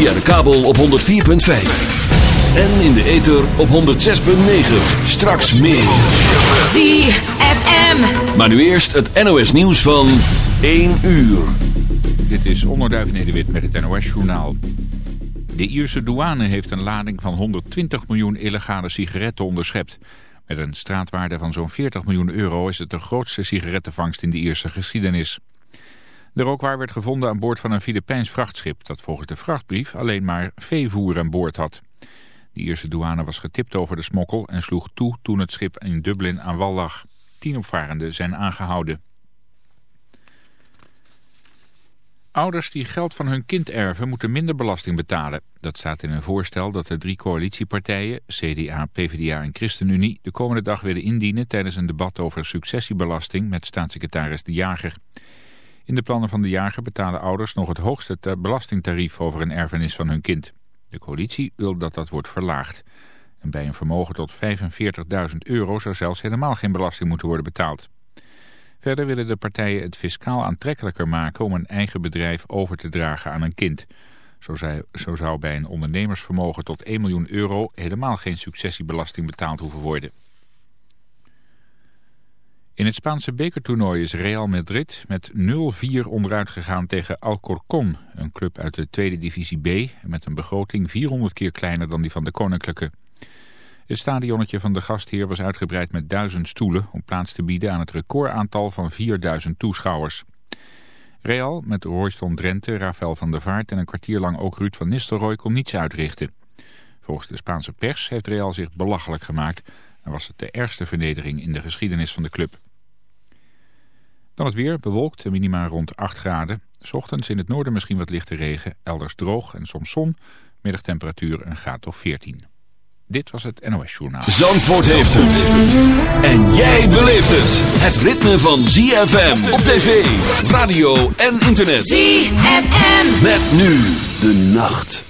Via de kabel op 104.5. En in de ether op 106.9. Straks meer. ZFM. Maar nu eerst het NOS nieuws van 1 uur. Dit is Onderduif Nederwit met het NOS-journaal. De Ierse douane heeft een lading van 120 miljoen illegale sigaretten onderschept. Met een straatwaarde van zo'n 40 miljoen euro is het de grootste sigarettenvangst in de Ierse geschiedenis. De rookwaar werd gevonden aan boord van een Filipijns vrachtschip... dat volgens de vrachtbrief alleen maar veevoer aan boord had. De Ierse douane was getipt over de smokkel en sloeg toe toen het schip in Dublin aan wal lag. Tien opvarenden zijn aangehouden. Ouders die geld van hun kind erven moeten minder belasting betalen. Dat staat in een voorstel dat de drie coalitiepartijen, CDA, PvdA en ChristenUnie, de komende dag willen indienen tijdens een debat over successiebelasting met staatssecretaris De Jager. In de plannen van De Jager betalen ouders nog het hoogste belastingtarief over een erfenis van hun kind. De coalitie wil dat dat wordt verlaagd. En bij een vermogen tot 45.000 euro zou zelfs helemaal geen belasting moeten worden betaald. Verder willen de partijen het fiscaal aantrekkelijker maken om een eigen bedrijf over te dragen aan een kind. Zo zo zou bij een ondernemersvermogen tot 1 miljoen euro helemaal geen successiebelasting betaald hoeven worden. In het Spaanse bekertoernooi is Real Madrid met 0-4 onderuit gegaan tegen Alcorcon, een club uit de tweede divisie B met een begroting 400 keer kleiner dan die van de Koninklijke. Het stadionnetje van de gastheer was uitgebreid met duizend stoelen om plaats te bieden aan het recordaantal van 4000 toeschouwers. Real, met Royston Drenthe, Rafael van der Vaart en een kwartier lang ook Ruud van Nistelrooy kon niets uitrichten. Volgens de Spaanse pers heeft Real zich belachelijk gemaakt en was het de ergste vernedering in de geschiedenis van de club. Dan het weer, bewolkt en minima rond 8 graden. S ochtends in het noorden misschien wat lichte regen, elders droog en soms zon. Middagtemperatuur een graad of 14. Dit was het NOS Journaal. Zandvoort heeft het. En jij beleeft het. Het ritme van ZFM op tv, radio en internet. ZFM. Met nu de nacht.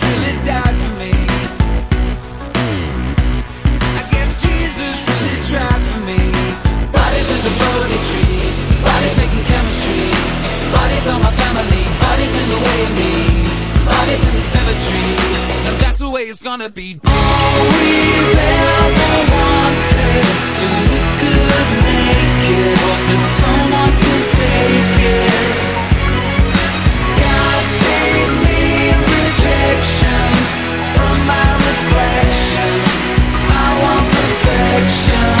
of me. Bodies in the cemetery, and that's the way it's gonna be. All we've ever wanted is to look good naked. Hope that someone can take it. God save me rejection from my reflection. I want perfection.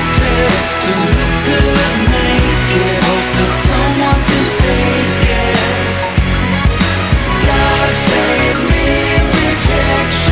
to look good naked. Hope that someone can take it. God save me rejection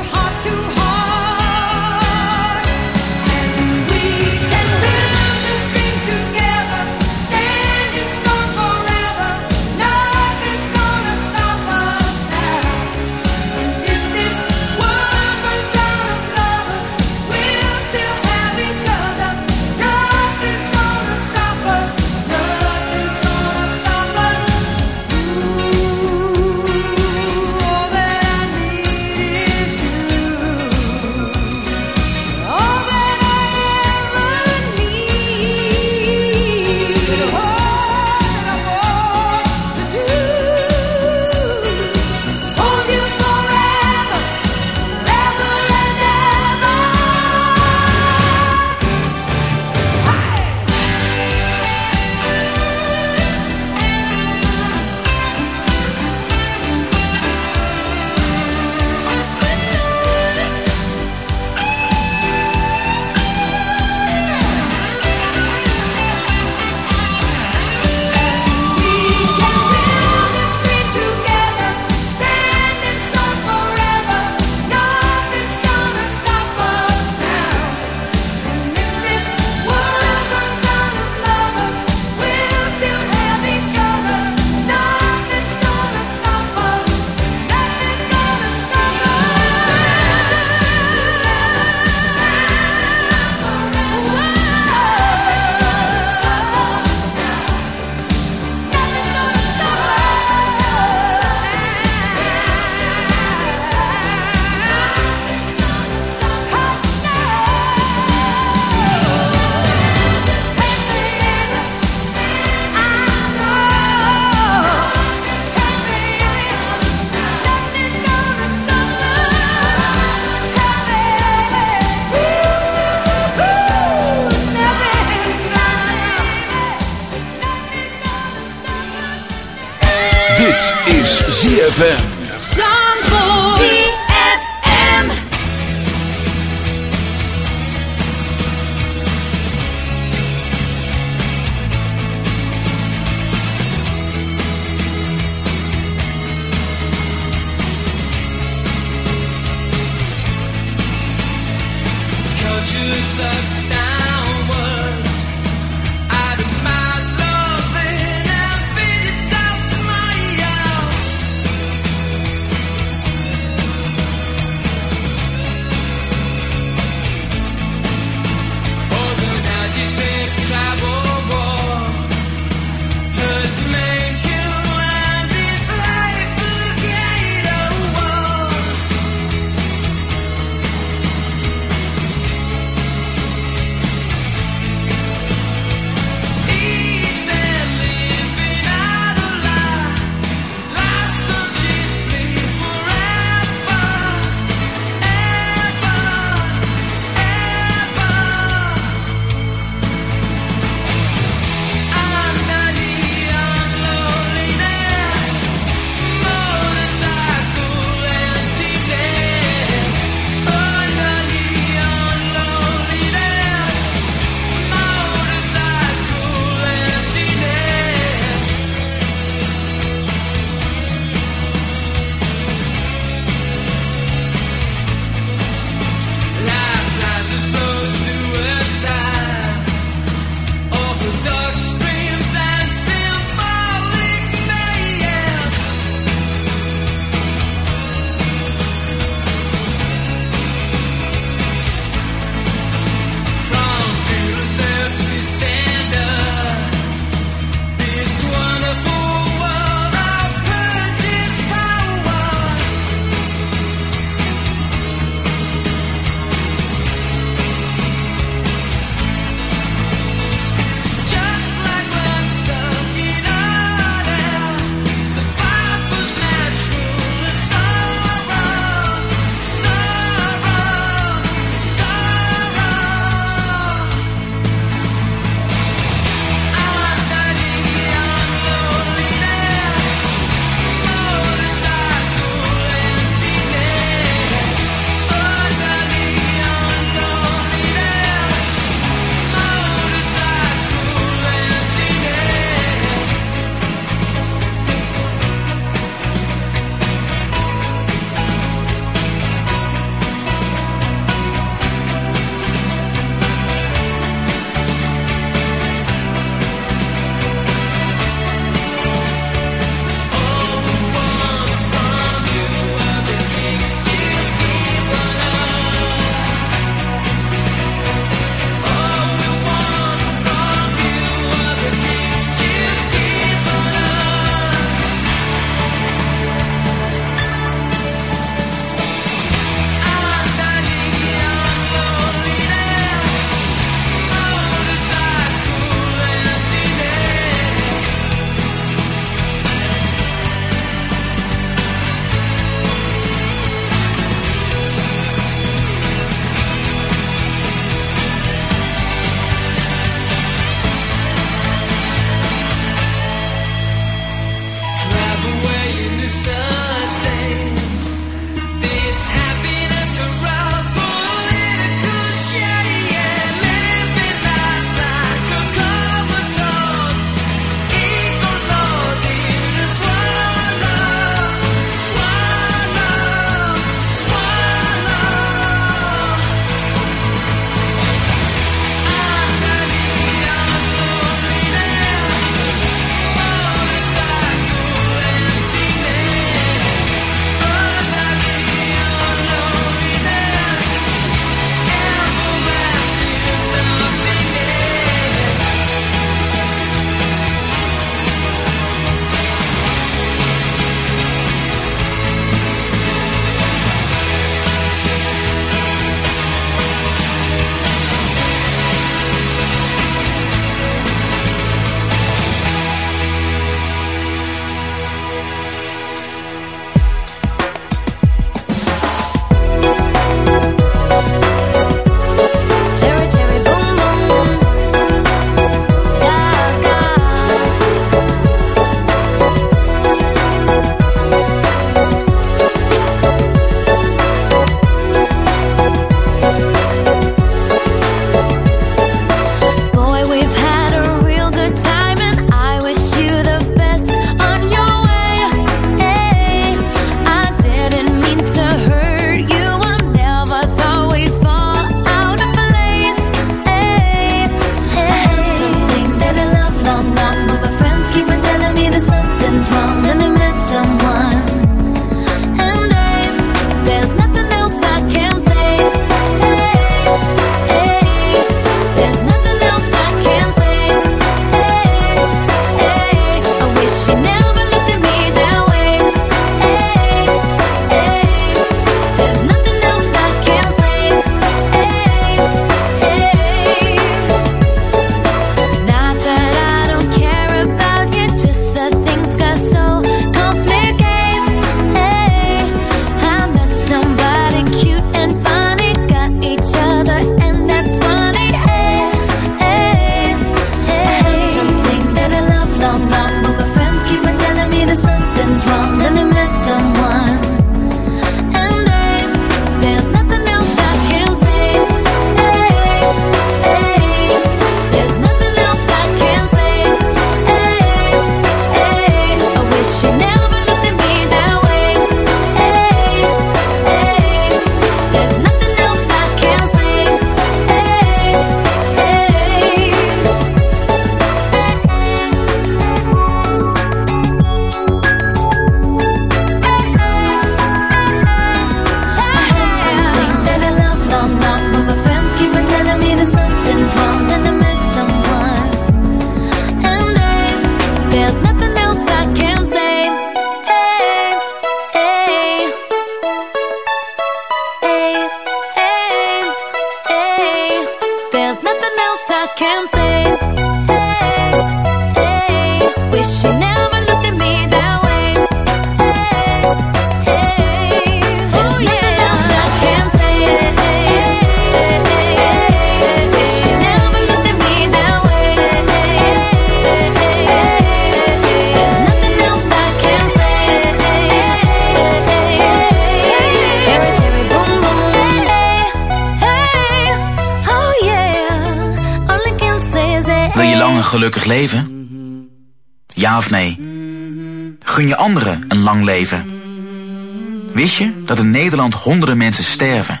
dat in Nederland honderden mensen sterven.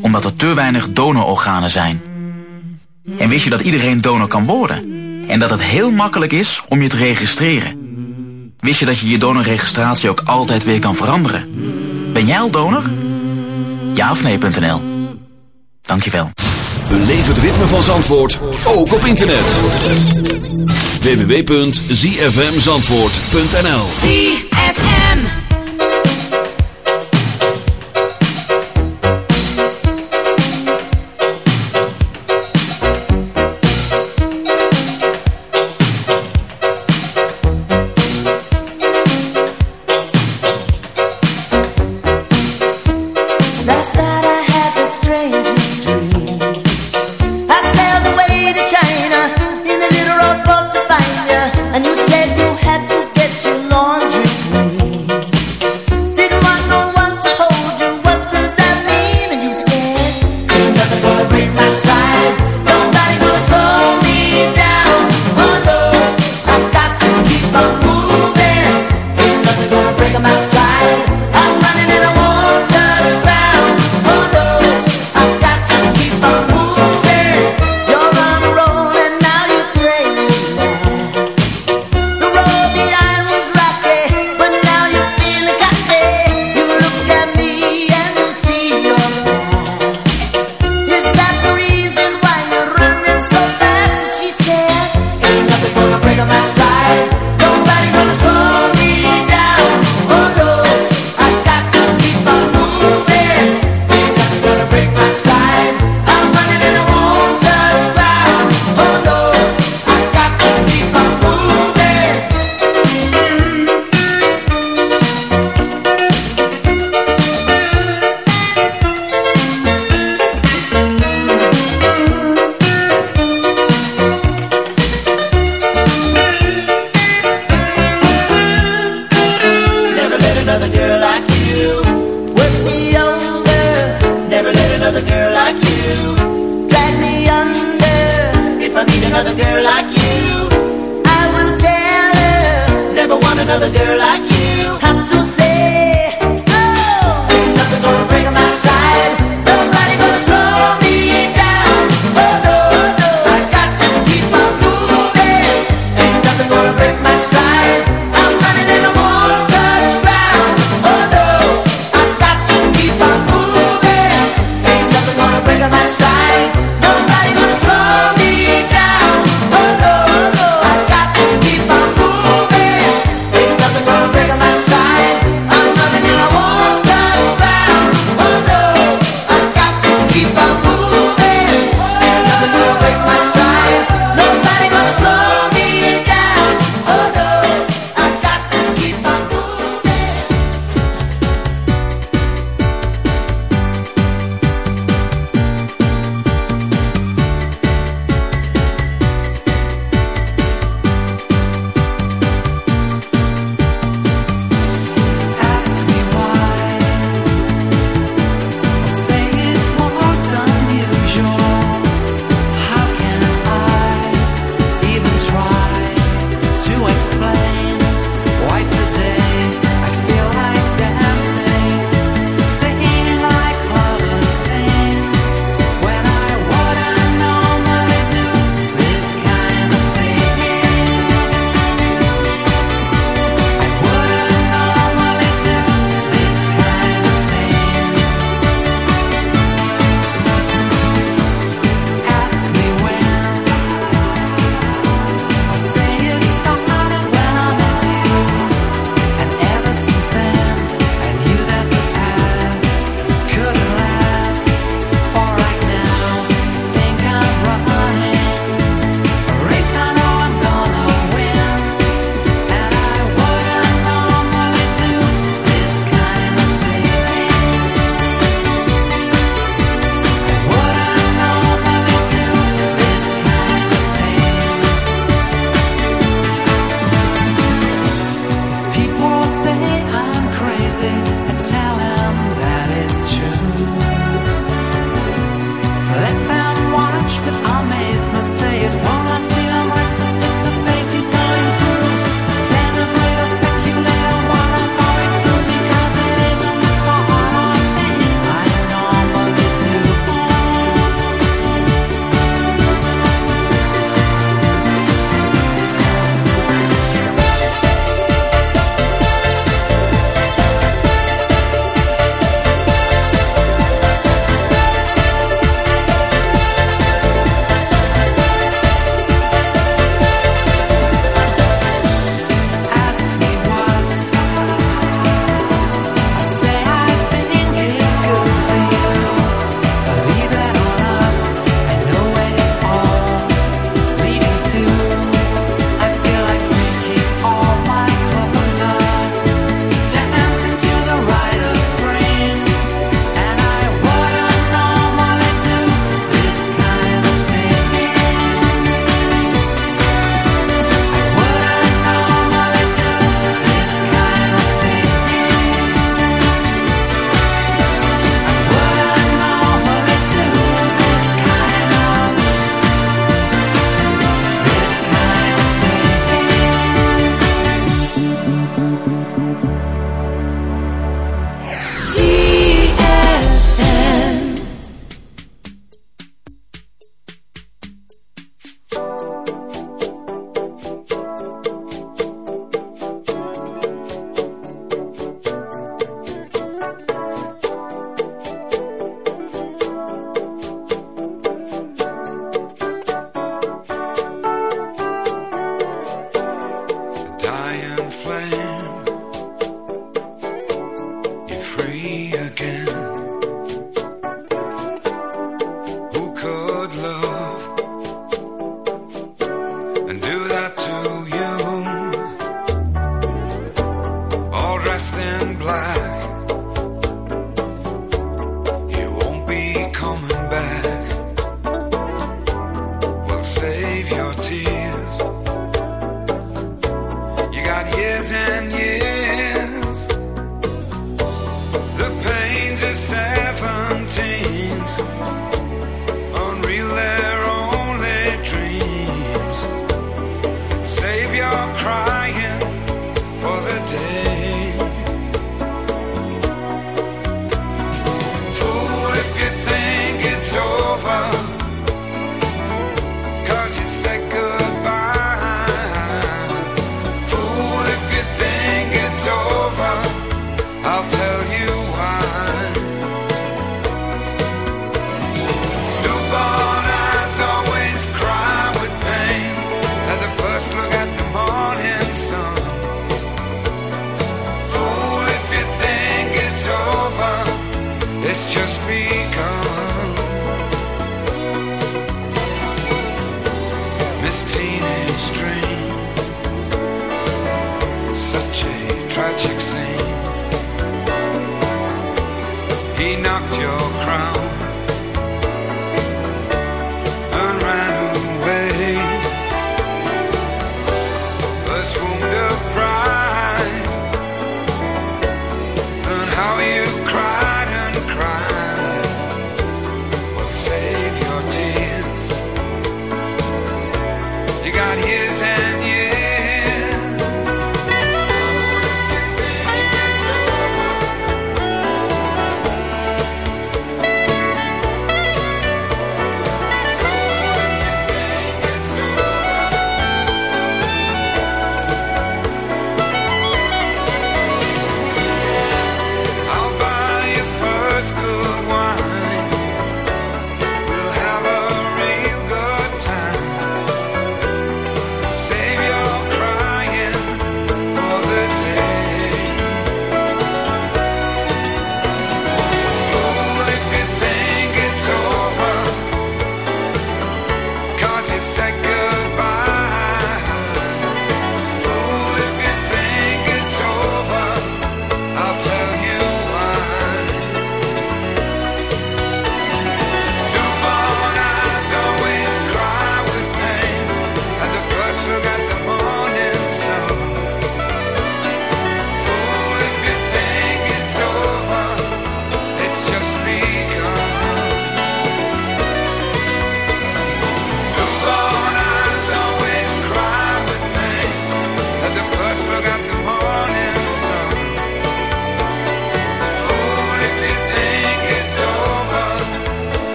Omdat er te weinig donororganen zijn. En wist je dat iedereen donor kan worden? En dat het heel makkelijk is om je te registreren. Wist je dat je je donorregistratie ook altijd weer kan veranderen? Ben jij al donor? Ja of nee.nl. Dankjewel. Beleef het ritme van Zandvoort, ook op internet. www.zfmzandvoort.nl ZFM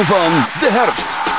van de herfst.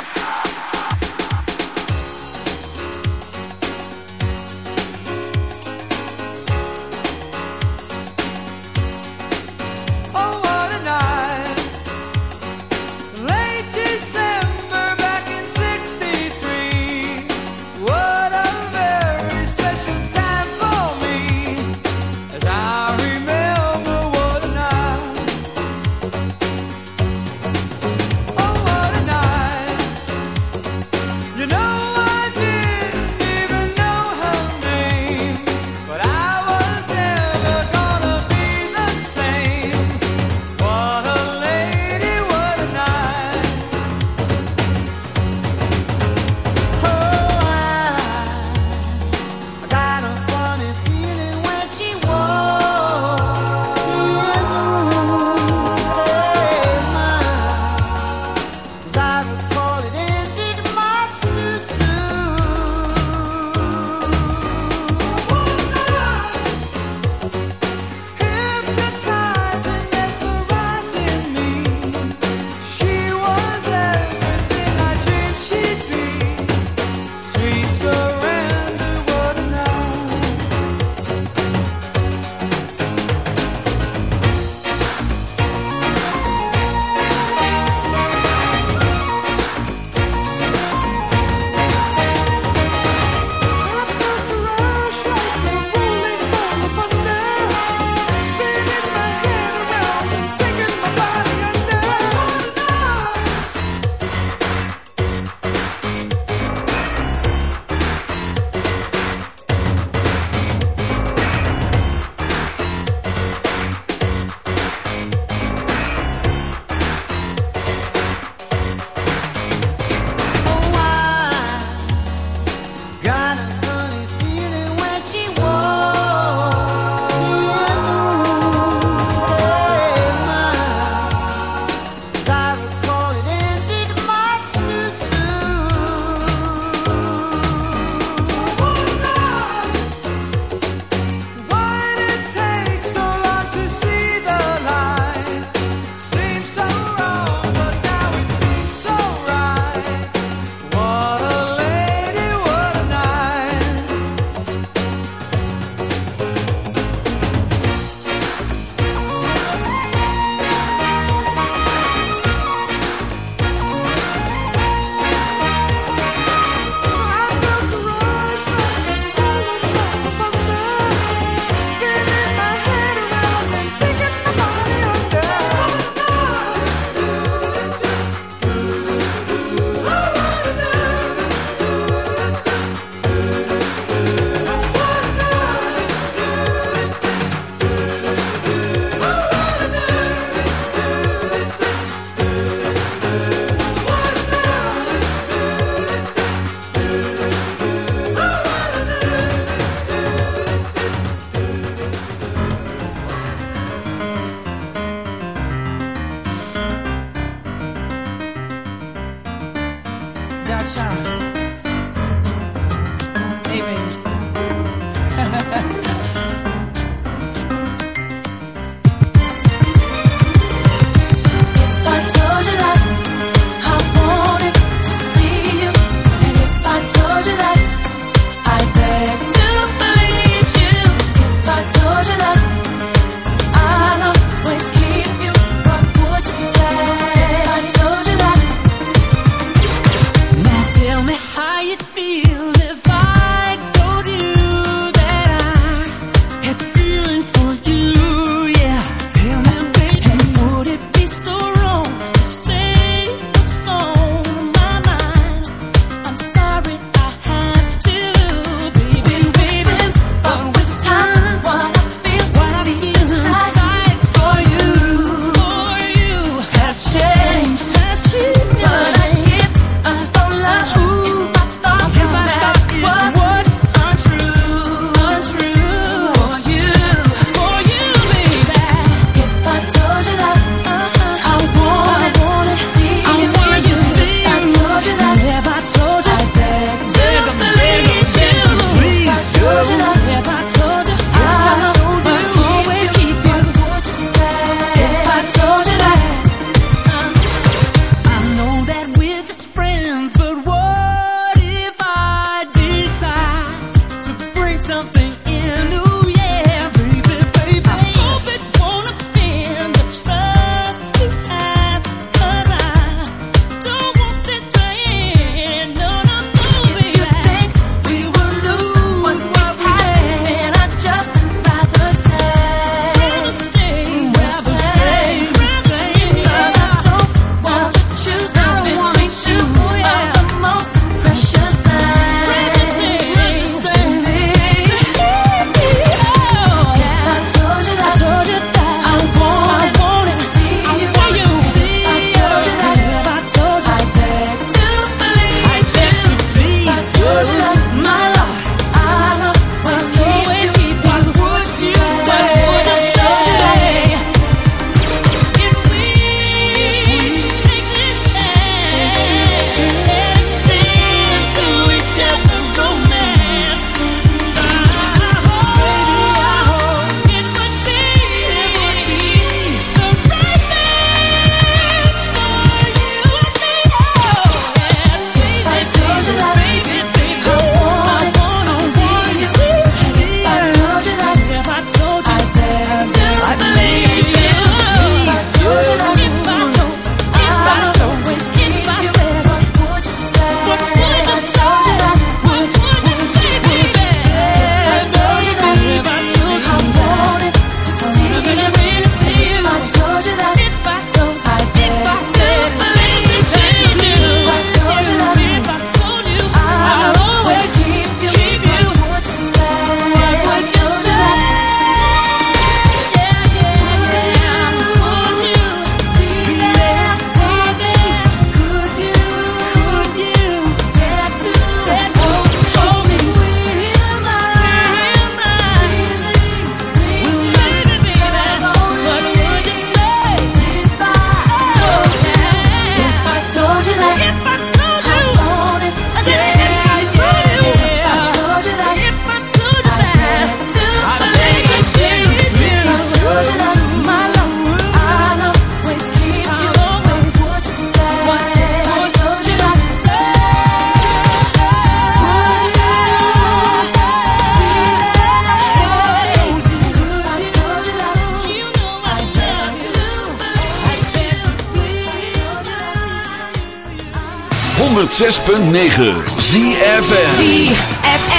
106.9 ZFM. ZFM.